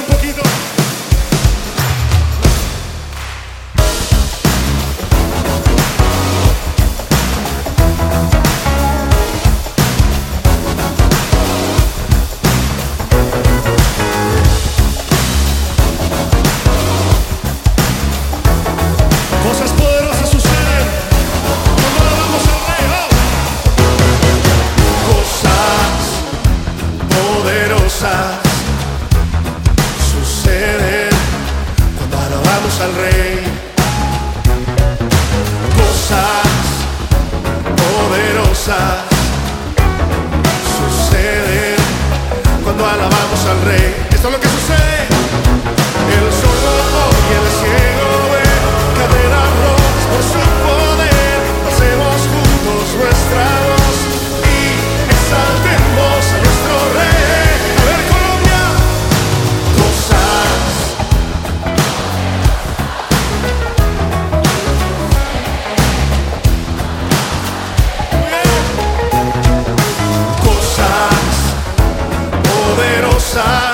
un poquito. passar.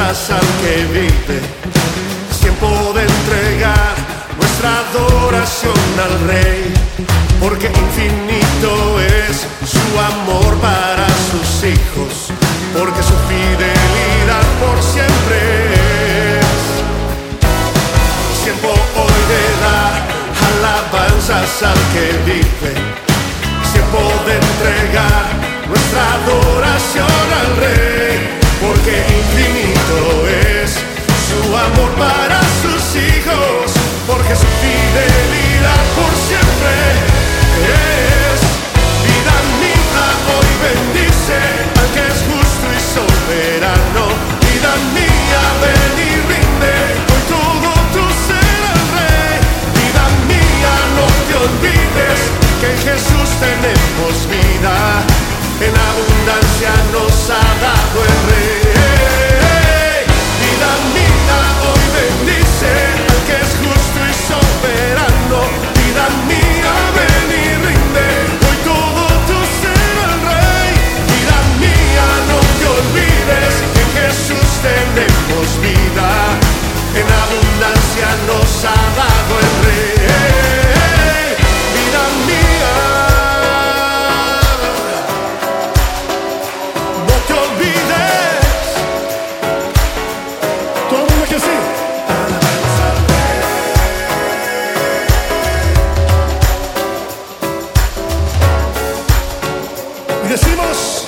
al que vive. Es tiempo de entregar nuestra adoración al Rey, porque infinito es su amor para sus hijos, porque su fidelidad por siempre es. Es tiempo de dar alabanzas al que vive. Es tiempo de entregar nuestra adoración al Rey, porque amor para sus hijos, porque su fidelidad. Y decimos,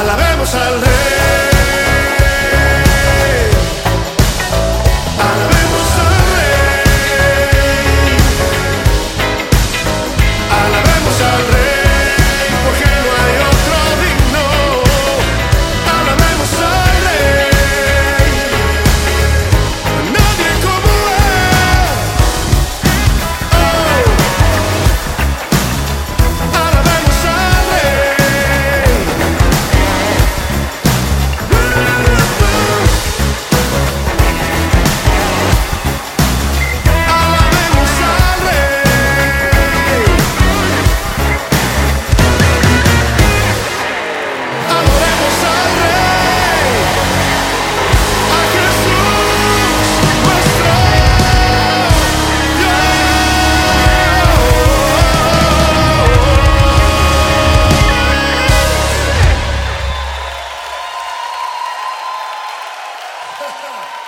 alabemos al rey. Come on.